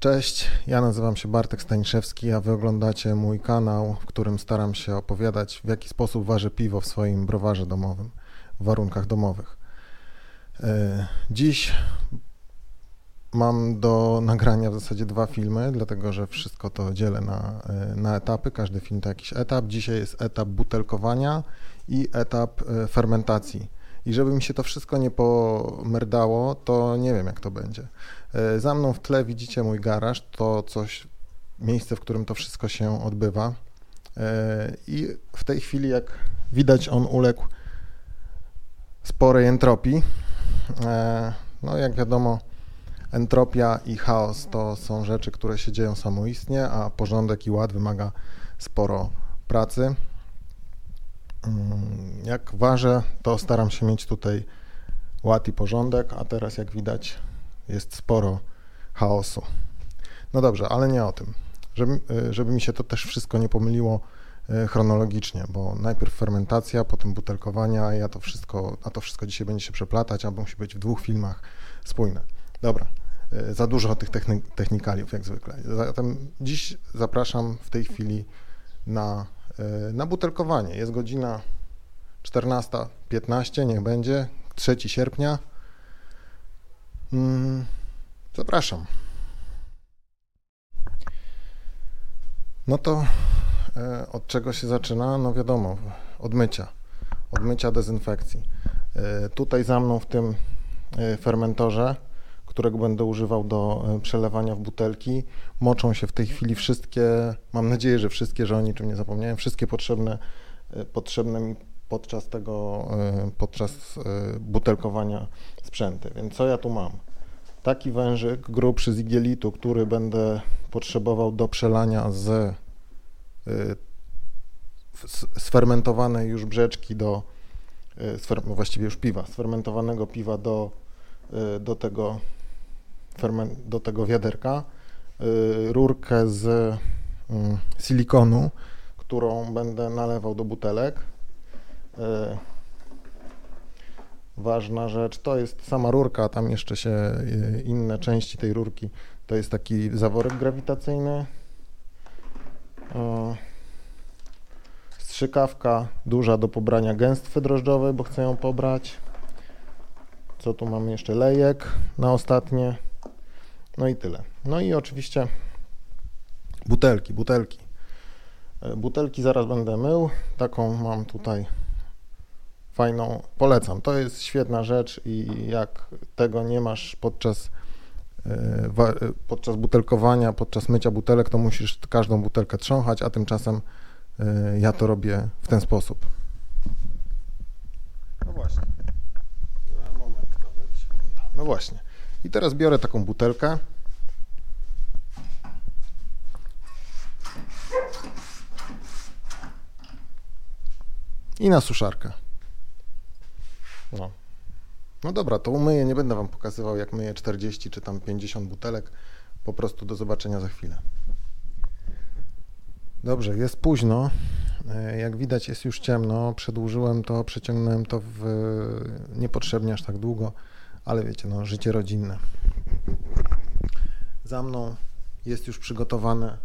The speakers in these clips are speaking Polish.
Cześć, ja nazywam się Bartek Staniszewski, a wy oglądacie mój kanał, w którym staram się opowiadać, w jaki sposób ważę piwo w swoim browarze domowym, w warunkach domowych. E, dziś mam do nagrania w zasadzie dwa filmy, dlatego że wszystko to dzielę na, e, na etapy. Każdy film to jakiś etap. Dzisiaj jest etap butelkowania i etap e, fermentacji. I żeby mi się to wszystko nie pomerdało, to nie wiem jak to będzie. E, za mną w tle widzicie mój garaż, to coś, miejsce, w którym to wszystko się odbywa. I w tej chwili, jak widać, on uległ sporej entropii. No, jak wiadomo, entropia i chaos to są rzeczy, które się dzieją samoistnie, a porządek i ład wymaga sporo pracy. Mm, jak ważę, to staram się mieć tutaj ład i porządek, a teraz jak widać jest sporo chaosu. No dobrze, ale nie o tym. Żeby, y, żeby mi się to też wszystko nie pomyliło y, chronologicznie, bo najpierw fermentacja, potem butelkowania, a ja to wszystko, a to wszystko dzisiaj będzie się przeplatać, a musi być w dwóch filmach spójne. Dobra, E, za dużo tych technikaliów, jak zwykle. Zatem dziś zapraszam w tej chwili na, e, na butelkowanie. Jest godzina 14.15, niech będzie, 3 sierpnia. Mm, zapraszam. No to e, od czego się zaczyna? No wiadomo, od mycia, od mycia dezynfekcji. Tutaj za mną w tym fermentorze którego będę używał do e, przelewania w butelki. Moczą się w tej chwili wszystkie, mam nadzieję, że wszystkie, że o niczym nie zapomniałem, wszystkie potrzebne, e, potrzebne mi podczas tego, e, podczas butelkowania sprzęty. Więc co ja tu mam? Taki wężyk grubszy z igielitu, który będę potrzebował do przelania z sfermentowanej już brzeczki do, właściwie już piwa, sfermentowanego piwa do, do tego do tego wiaderka y, rurkę z mm, silikonu, którą będę nalewał do butelek. Y, ważna rzecz to jest sama rurka, tam jeszcze się y, inne części tej rurki. To jest taki zaworek grawitacyjny. Strzykawka duża do pobrania gęstwy drożdżowej, bo chcę ją pobrać. Co tu mamy jeszcze? Lejek na ostatnie. No i tyle. No i oczywiście butelki, butelki. E, butelki zaraz będę mył. Taką mam tutaj fajną, polecam. To jest świetna rzecz i jak tego nie masz podczas e, e, podczas butelkowania, podczas mycia butelek, to musisz każdą butelkę trząchać, a tymczasem ja to robię w ten sposób. No właśnie. No właśnie. I teraz biorę taką butelkę. I na suszarkę. No. No dobra, to umyję, nie będę Wam pokazywał jak myję 40 czy tam 50 butelek. Po prostu do zobaczenia za chwilę. Dobrze, jest późno. E, jak widać jest już ciemno. Przedłużyłem to, przeciągnąłem to w niepotrzebnie aż tak długo ale wiecie, no, życie rodzinne. Za mną jest już przygotowane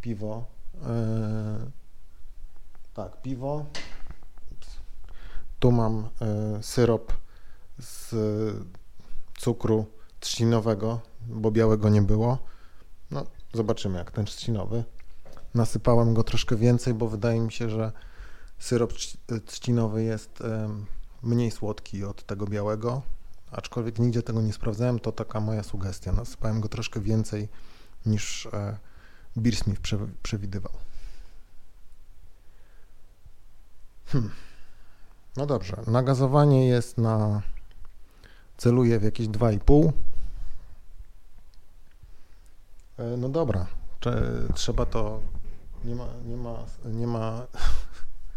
piwo. Yy, tak, piwo. Tu mam yy, syrop z cukru trzcinowego, bo białego nie było. No, zobaczymy jak ten trzcinowy. Nasypałem go troszkę więcej, bo wydaje mi się, że syrop trzcinowy jest yy, mniej słodki od tego białego aczkolwiek nigdzie tego nie sprawdzałem, to taka moja sugestia. Nasypałem go troszkę więcej niż e, Beersmith prze, przewidywał. Hmm. No dobrze, nagazowanie jest na... celuje w jakieś 2,5. E, no dobra, trzeba to... Nie ma, nie ma, nie ma...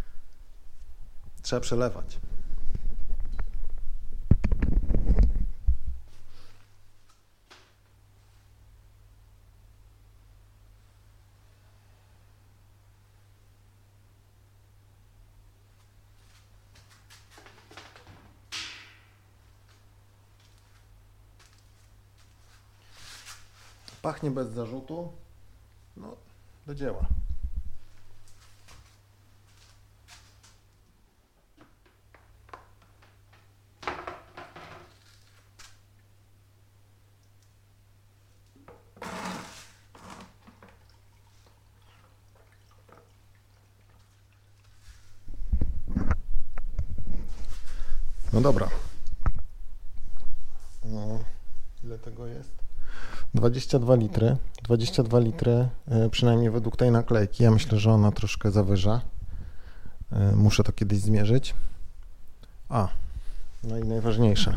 trzeba przelewać. Pachnie bez zarzutu. No, do dzieła. No dobra. No, ile tego jest? 22 litry. 22 litry, e, przynajmniej według tej naklejki. Ja myślę, że ona troszkę zawyża. E, Muszę to kiedyś zmierzyć. A, no i najważniejsze.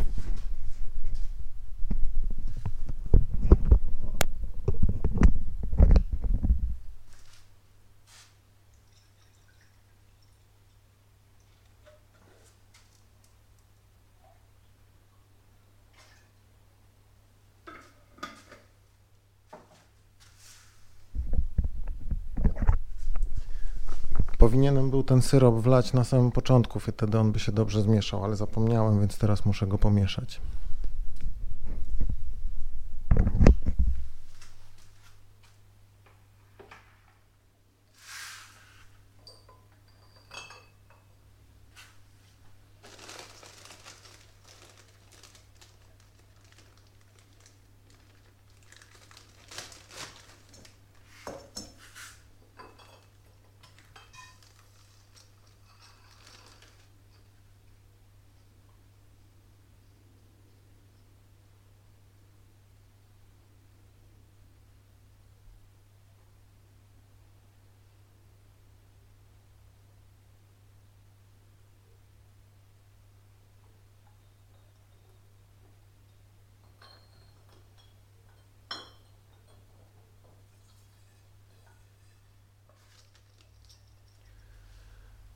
Powinienem był ten syrop wlać na samym początku, wtedy on by się dobrze zmieszał, ale zapomniałem, więc teraz muszę go pomieszać.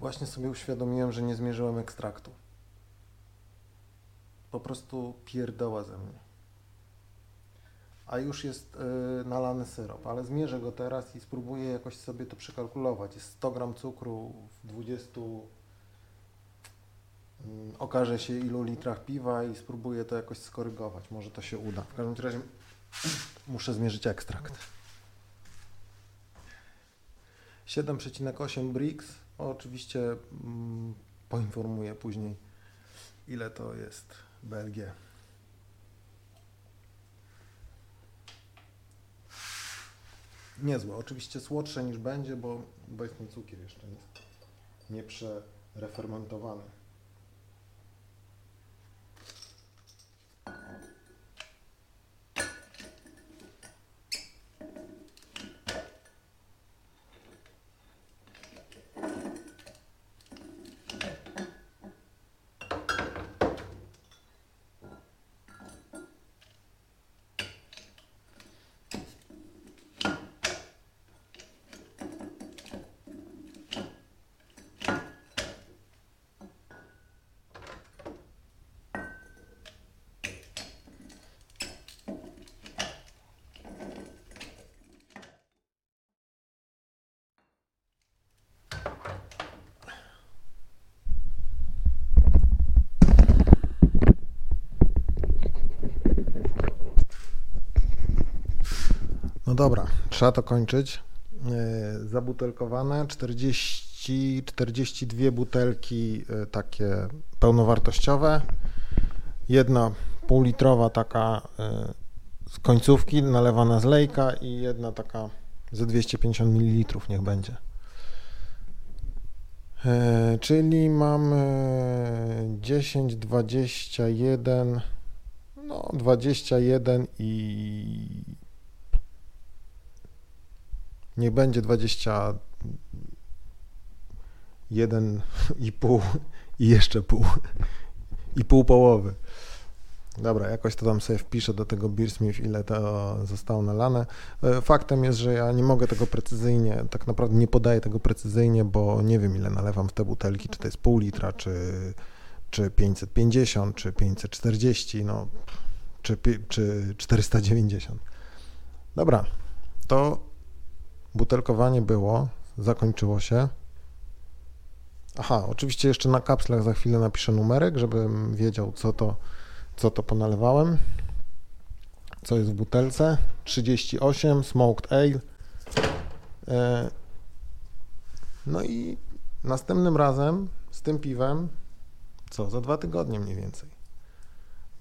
Właśnie sobie uświadomiłem, że nie zmierzyłem ekstraktu. Po prostu pierdoła ze mnie. A już jest y, nalany syrop, ale zmierzę go teraz i spróbuję jakoś sobie to przekalkulować. Jest 100 gram cukru w 20. Mm, okaże się ilu litrach piwa i spróbuję to jakoś skorygować. Może to się uda. W każdym razie muszę zmierzyć ekstrakt. 7,8 Brix. Oczywiście mm, poinformuję później, ile to jest BLG. Niezłe. Oczywiście słodsze niż będzie, bo, ten cukier jeszcze jest nie No dobra, trzeba to kończyć. Yy, Zabutelkowane 40, 42 butelki yy, takie pełnowartościowe. Jedna półlitrowa taka yy, z końcówki nalewana z lejka i jedna taka ze 250 ml niech będzie. Czyli mamy 10, 21, no 21 i Niech będzie 21 i pół i jeszcze pół. I pół połowy. Dobra, jakoś to tam sobie wpiszę do tego Beersmith, ile to zostało nalane. E, Faktem jest, że ja nie mogę tego precyzyjnie, tak naprawdę nie podaję tego precyzyjnie, bo nie wiem ile nalewam w te butelki, czy to jest pół litra, czy, czy 550, czy 540, no, czy, czy 490. Dobra, to butelkowanie było, zakończyło się. Aha, oczywiście jeszcze na kapslach za chwilę napiszę numerek, żebym wiedział, co to, co to ponalewałem. co jest w butelce. 38 Smoked Ale. E, no i następnym razem z tym piwem, co, za dwa tygodnie mniej więcej.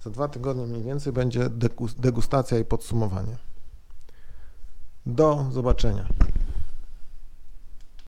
Za dwa tygodnie mniej więcej będzie degustacja i podsumowanie. Do zobaczenia.